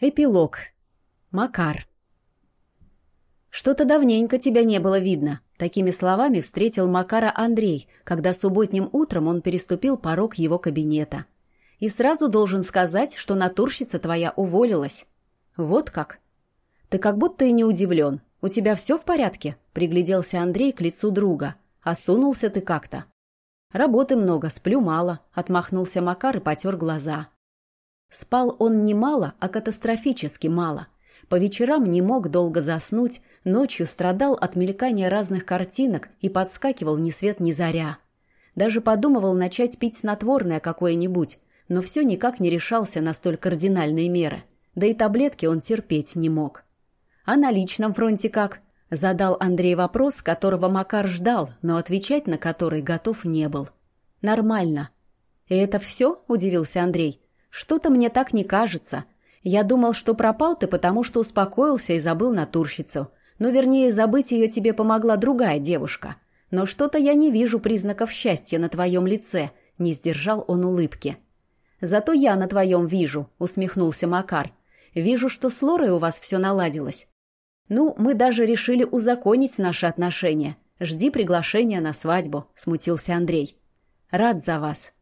Эпилог. Макар. «Что-то давненько тебя не было видно», — такими словами встретил Макара Андрей, когда субботним утром он переступил порог его кабинета. «И сразу должен сказать, что натурщица твоя уволилась». «Вот как?» «Ты как будто и не удивлен. У тебя все в порядке?» — пригляделся Андрей к лицу друга. «Осунулся ты как-то». «Работы много, сплю мало», — отмахнулся Макар и потер глаза. Спал он не мало, а катастрофически мало. По вечерам не мог долго заснуть, ночью страдал от мелькания разных картинок и подскакивал ни свет ни заря. Даже подумывал начать пить снотворное какое-нибудь, но все никак не решался на столь кардинальные меры. Да и таблетки он терпеть не мог. «А на личном фронте как?» – задал Андрей вопрос, которого Макар ждал, но отвечать на который готов не был. «Нормально». «И это все?» – удивился Андрей. «Что-то мне так не кажется. Я думал, что пропал ты, потому что успокоился и забыл натурщицу. Ну, вернее, забыть ее тебе помогла другая девушка. Но что-то я не вижу признаков счастья на твоем лице», — не сдержал он улыбки. «Зато я на твоем вижу», — усмехнулся Макар. «Вижу, что с Лорой у вас все наладилось. Ну, мы даже решили узаконить наши отношения. Жди приглашения на свадьбу», — смутился Андрей. «Рад за вас»,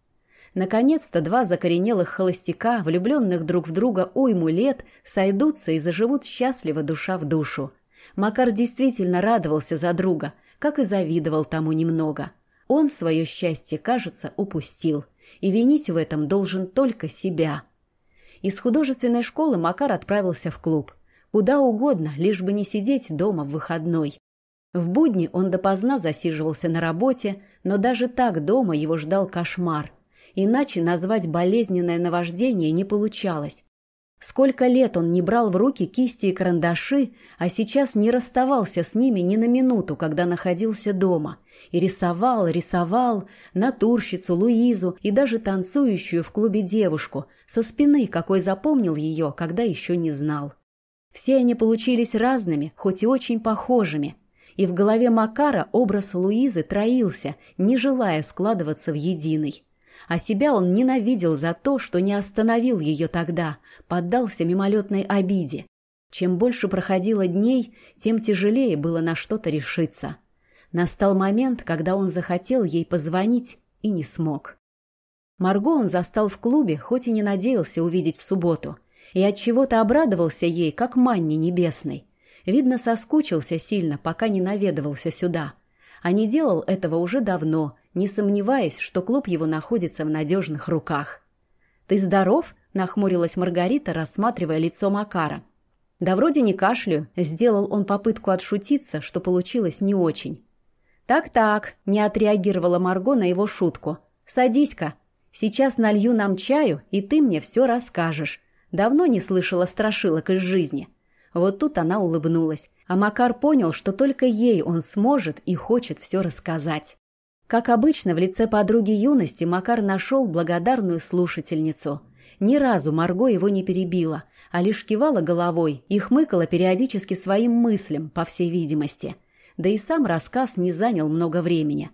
Наконец-то два закоренелых холостяка, влюбленных друг в друга уйму лет, сойдутся и заживут счастливо душа в душу. Макар действительно радовался за друга, как и завидовал тому немного. Он свое счастье, кажется, упустил, и винить в этом должен только себя. Из художественной школы Макар отправился в клуб. Куда угодно, лишь бы не сидеть дома в выходной. В будни он допоздна засиживался на работе, но даже так дома его ждал кошмар – Иначе назвать болезненное наваждение не получалось. Сколько лет он не брал в руки кисти и карандаши, а сейчас не расставался с ними ни на минуту, когда находился дома. И рисовал, рисовал натурщицу, Луизу и даже танцующую в клубе девушку, со спины, какой запомнил ее, когда еще не знал. Все они получились разными, хоть и очень похожими. И в голове Макара образ Луизы троился, не желая складываться в единый. А себя он ненавидел за то, что не остановил ее тогда, поддался мимолетной обиде. Чем больше проходило дней, тем тяжелее было на что-то решиться. Настал момент, когда он захотел ей позвонить и не смог. Марго он застал в клубе, хоть и не надеялся увидеть в субботу, и от чего то обрадовался ей, как манне небесной. Видно, соскучился сильно, пока не наведывался сюда. А не делал этого уже давно, не сомневаясь, что клуб его находится в надежных руках. «Ты здоров?» – нахмурилась Маргарита, рассматривая лицо Макара. «Да вроде не кашлю», – сделал он попытку отшутиться, что получилось не очень. «Так-так», – не отреагировала Марго на его шутку. «Садись-ка. Сейчас налью нам чаю, и ты мне все расскажешь. Давно не слышала страшилок из жизни». Вот тут она улыбнулась, а Макар понял, что только ей он сможет и хочет все рассказать. Как обычно, в лице подруги юности Макар нашел благодарную слушательницу. Ни разу Марго его не перебила, а лишь кивала головой и хмыкала периодически своим мыслям, по всей видимости. Да и сам рассказ не занял много времени.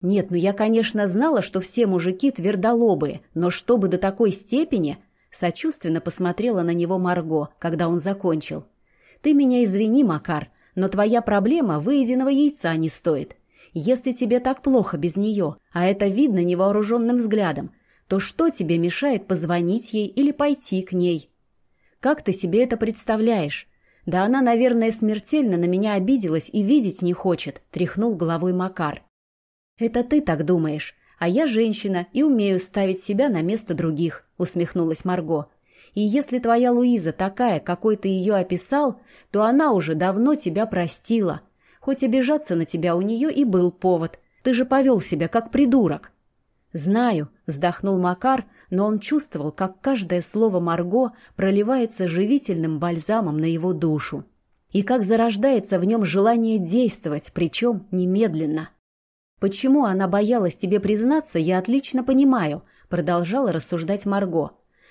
Нет, ну я, конечно, знала, что все мужики твердолобые, но чтобы до такой степени... Сочувственно посмотрела на него Марго, когда он закончил. «Ты меня извини, Макар, но твоя проблема выеденного яйца не стоит. Если тебе так плохо без нее, а это видно невооруженным взглядом, то что тебе мешает позвонить ей или пойти к ней? Как ты себе это представляешь? Да она, наверное, смертельно на меня обиделась и видеть не хочет, тряхнул головой Макар. Это ты так думаешь, а я женщина и умею ставить себя на место других, усмехнулась Марго. И если твоя Луиза такая, какой ты ее описал, то она уже давно тебя простила. Хоть обижаться на тебя у нее и был повод. Ты же повел себя как придурок. «Знаю», — вздохнул Макар, но он чувствовал, как каждое слово Марго проливается живительным бальзамом на его душу. И как зарождается в нем желание действовать, причем немедленно. «Почему она боялась тебе признаться, я отлично понимаю», — продолжала рассуждать Марго.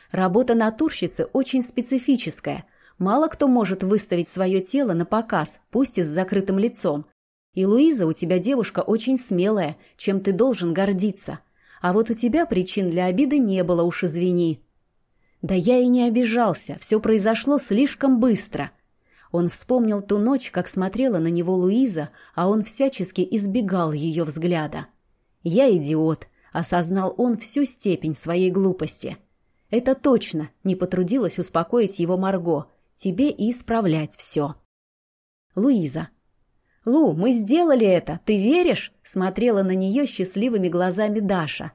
«Работа натурщицы очень специфическая — Мало кто может выставить свое тело на показ, пусть и с закрытым лицом. И Луиза у тебя девушка очень смелая, чем ты должен гордиться. А вот у тебя причин для обиды не было, уж извини. Да я и не обижался, все произошло слишком быстро. Он вспомнил ту ночь, как смотрела на него Луиза, а он всячески избегал ее взгляда. «Я идиот», — осознал он всю степень своей глупости. «Это точно», — не потрудилась успокоить его Марго. «Тебе и исправлять все». Луиза. «Лу, мы сделали это, ты веришь?» — смотрела на нее счастливыми глазами Даша.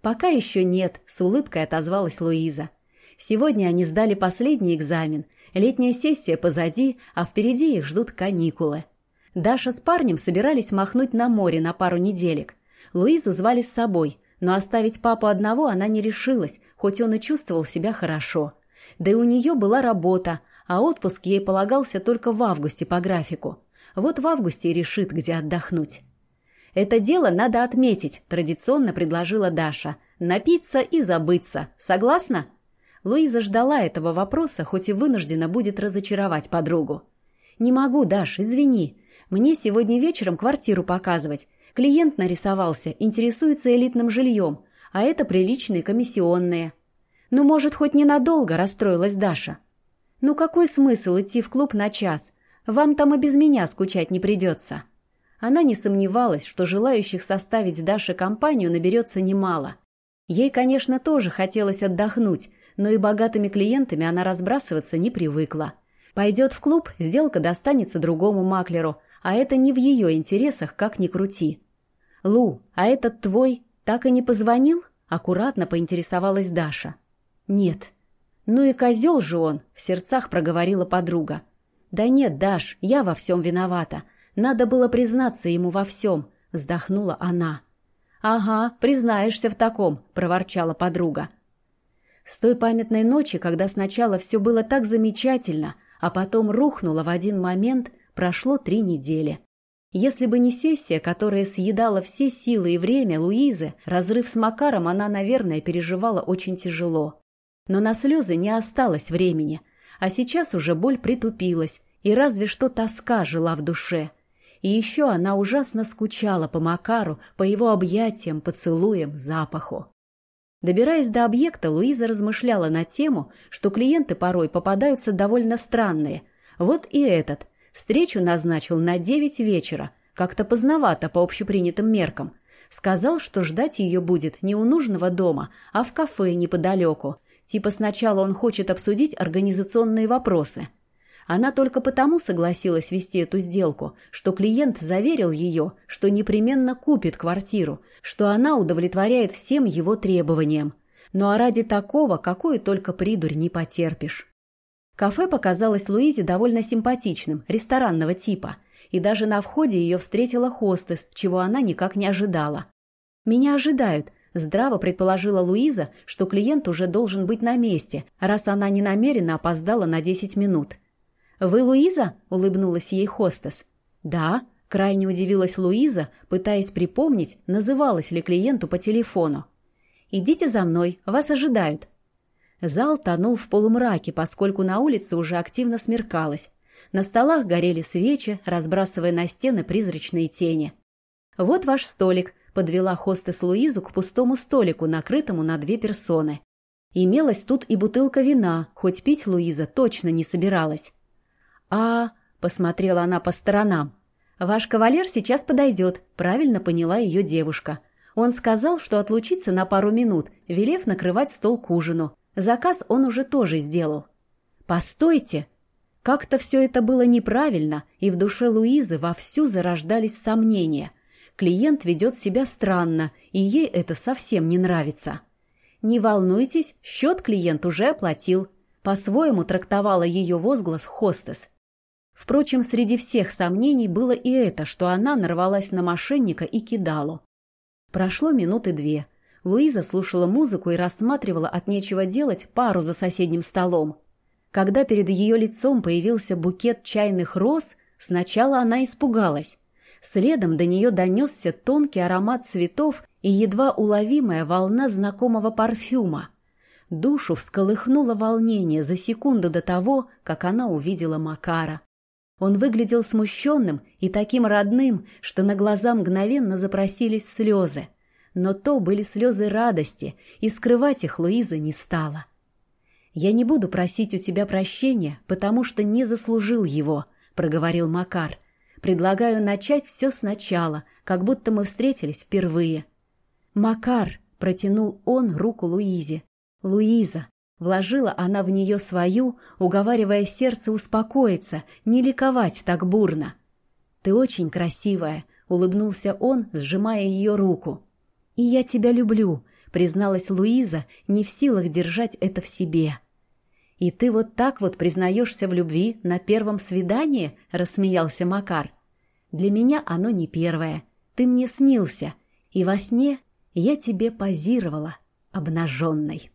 «Пока еще нет», — с улыбкой отозвалась Луиза. Сегодня они сдали последний экзамен. Летняя сессия позади, а впереди их ждут каникулы. Даша с парнем собирались махнуть на море на пару неделек. Луизу звали с собой, но оставить папу одного она не решилась, хоть он и чувствовал себя хорошо. Да и у нее была работа, а отпуск ей полагался только в августе по графику. Вот в августе и решит, где отдохнуть. «Это дело надо отметить», – традиционно предложила Даша. «Напиться и забыться. Согласна?» Луиза ждала этого вопроса, хоть и вынуждена будет разочаровать подругу. «Не могу, Даш, извини. Мне сегодня вечером квартиру показывать. Клиент нарисовался, интересуется элитным жильем, а это приличные комиссионные». «Ну, может, хоть ненадолго», – расстроилась Даша. «Ну, какой смысл идти в клуб на час? Вам там и без меня скучать не придется». Она не сомневалась, что желающих составить Даше компанию наберется немало. Ей, конечно, тоже хотелось отдохнуть, но и богатыми клиентами она разбрасываться не привыкла. Пойдет в клуб, сделка достанется другому маклеру, а это не в ее интересах, как ни крути. «Лу, а этот твой так и не позвонил?» – аккуратно поинтересовалась Даша. «Нет». «Ну и козел же он!» – в сердцах проговорила подруга. «Да нет, Даш, я во всем виновата. Надо было признаться ему во всем», – вздохнула она. «Ага, признаешься в таком», – проворчала подруга. С той памятной ночи, когда сначала все было так замечательно, а потом рухнуло в один момент, прошло три недели. Если бы не сессия, которая съедала все силы и время Луизы, разрыв с Макаром она, наверное, переживала очень тяжело. Но на слезы не осталось времени, а сейчас уже боль притупилась, и разве что тоска жила в душе. И еще она ужасно скучала по Макару, по его объятиям, поцелуям, запаху. Добираясь до объекта, Луиза размышляла на тему, что клиенты порой попадаются довольно странные. Вот и этот. Встречу назначил на девять вечера. Как-то поздновато по общепринятым меркам. Сказал, что ждать ее будет не у нужного дома, а в кафе неподалеку. Типа сначала он хочет обсудить организационные вопросы – она только потому согласилась вести эту сделку, что клиент заверил ее, что непременно купит квартиру, что она удовлетворяет всем его требованиям. Ну а ради такого какую только придурь не потерпишь. Кафе показалось Луизе довольно симпатичным, ресторанного типа, и даже на входе ее встретила хостес, чего она никак не ожидала. «Меня ожидают», – здраво предположила Луиза, что клиент уже должен быть на месте, раз она не намеренно опоздала на 10 минут. «Вы Луиза?» – улыбнулась ей хостес. «Да», – крайне удивилась Луиза, пытаясь припомнить, называлась ли клиенту по телефону. «Идите за мной, вас ожидают». Зал тонул в полумраке, поскольку на улице уже активно смеркалось. На столах горели свечи, разбрасывая на стены призрачные тени. «Вот ваш столик», – подвела хостес Луизу к пустому столику, накрытому на две персоны. Имелась тут и бутылка вина, хоть пить Луиза точно не собиралась. «А...» — посмотрела она по сторонам. «Ваш кавалер сейчас подойдет», — правильно поняла ее девушка. Он сказал, что отлучится на пару минут, велев накрывать стол к ужину. Заказ он уже тоже сделал. «Постойте!» Как-то все это было неправильно, и в душе Луизы вовсю зарождались сомнения. Клиент ведет себя странно, и ей это совсем не нравится. «Не волнуйтесь, счет клиент уже оплатил», — по-своему трактовала ее возглас хостес. Впрочем, среди всех сомнений было и это, что она нарвалась на мошенника и кидалу. Прошло минуты две. Луиза слушала музыку и рассматривала от нечего делать пару за соседним столом. Когда перед ее лицом появился букет чайных роз, сначала она испугалась. Следом до нее донесся тонкий аромат цветов и едва уловимая волна знакомого парфюма. Душу всколыхнуло волнение за секунду до того, как она увидела Макара. Он выглядел смущенным и таким родным, что на глаза мгновенно запросились слезы. Но то были слезы радости, и скрывать их Луиза не стала. «Я не буду просить у тебя прощения, потому что не заслужил его», — проговорил Макар. «Предлагаю начать все сначала, как будто мы встретились впервые». «Макар», — протянул он руку Луизе. «Луиза». Вложила она в нее свою, уговаривая сердце успокоиться, не ликовать так бурно. «Ты очень красивая», — улыбнулся он, сжимая ее руку. «И я тебя люблю», призналась Луиза, не в силах держать это в себе. «И ты вот так вот признаешься в любви на первом свидании?» – рассмеялся Макар. «Для меня оно не первое. Ты мне снился, и во сне я тебе позировала, обнаженной».